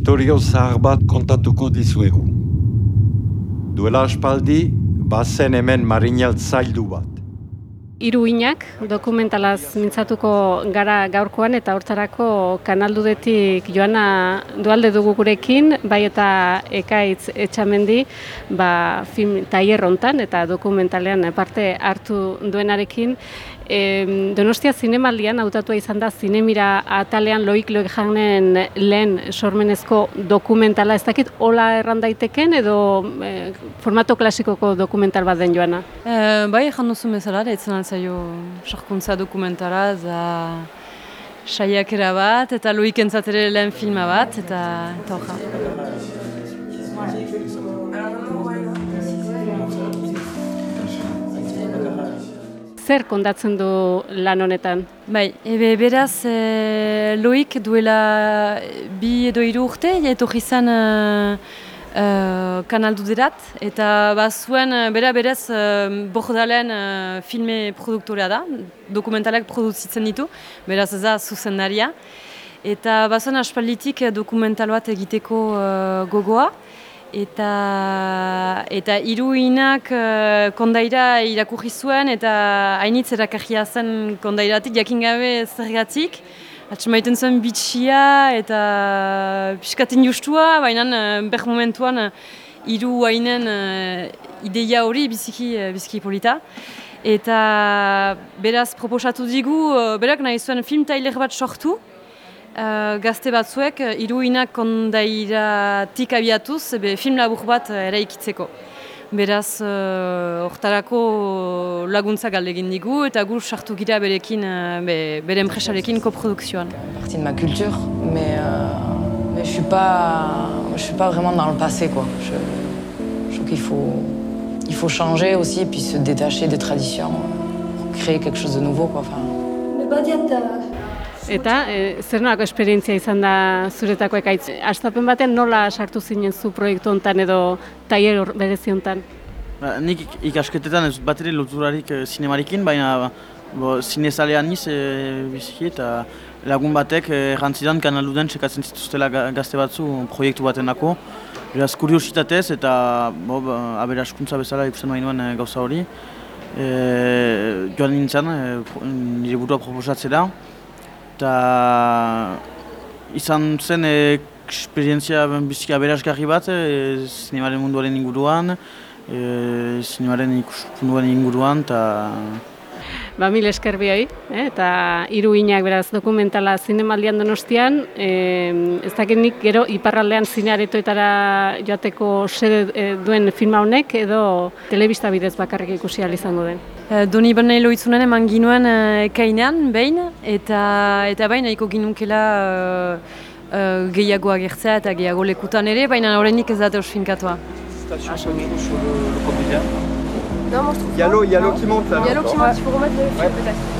historio zahar bat kontatuko dizuegu. Duela aspaldi, bazen hemen marinel zaildu bat. Hiru inak dokumentalaz mintzatuko gara gaurkoan eta hortarako kanaldudetik joana dualde dugu gurekin, bai eta ekaitz etxamendi ba, film hontan eta dokumentalean parte hartu duenarekin. E, Donostia zinemaldian hautatua izan da zinemira atalean loik loik janen lehen sormenezko dokumentala. Ez dakit hola erran daiteken edo e, formato klasikoko dokumental bat den joana? E, bai, ezan duzu bezala, etzen altzaio sarkuntza dokumentara, za saiakera bat, eta loik entzatere lehen filma bat, eta eta zer kondatzen du lan honetan? Bai, ebe beraz, e, loik duela bi edo hiru urte, etorri zen e, e, kanaldu derat, eta bazuen, bera beraz, e, bordalen e, filme produktorea da, dokumentalak produzitzen ditu, beraz ez da zuzendaria, eta bazuen aspalditik dokumental bat egiteko e, gogoa, eta eta iruinak uh, kondaira irakurri zuen eta hainitz erakarria zen kondairatik jakin gabe zergatik atxemaiten zuen bitxia eta piskatin justua, baina uh, ber momentuan uh, iru hainen ideia hori biziki, uh, biziki polita. Eta beraz proposatu digu, uh, berak nahi zuen film tailer bat sortu, Uh, gazte batzuek, iruinak kondairatik abiatuz, be, film labur bat eraikitzeko. Beraz, hortarako uh, laguntza galdegin digu eta gur sartu gira berekin, be, bere enpresarekin koprodukzioan. Partie de ma culture, mais, euh, mais je suis pas, je suis pas vraiment dans le passé quoi. Je, je trouve qu'il faut, il faut changer aussi puis se détacher des traditions, pour créer quelque chose de nouveau quoi. Enfin, Eta e, zer nolako esperientzia izan da zuretako ekaitz? Astapen batean nola sartu zinen zu proiektu hontan edo taier berezi hontan? Ba, nik ikasketetan ez bat ere loturarik e, zinemarekin, baina bo, zinezalean niz e, biziki eta lagun batek errantzidan kanaluden txekatzen zituztela gazte batzu proiektu baten dako. Beraz, kuriositatez eta bo, ba, abera askuntza bezala ikusten bainoan e, gauza hori. E, joan nintzen, e, nire burua proposatzera eta izan zen e, esperientzia bizika berazgarri bat e, zinemaren munduaren inguruan, e, zinemaren ikuspunduaren inguruan, eta Ba, mil esker bihoi, eh? eta hiru inak beraz dokumentala zinemaldian donostian, eh, ez nik gero iparraldean zinearetoetara joateko sede eh, duen filma honek edo telebista bidez bakarrik ikusi izango den. E, Doni baina eloitzunen eman ginuen e, ekainean, behin, eta eta baina iko ginunkela e, e, gehiago agertzea eta gehiago lekutan ere, baina horrenik ez dute osfinkatua. Station sur le, le Non, moi je trouve Il y a l'eau, il y a l'eau qui monte là. Il y a l'eau qui monte, il faut remettre le fil peut-être.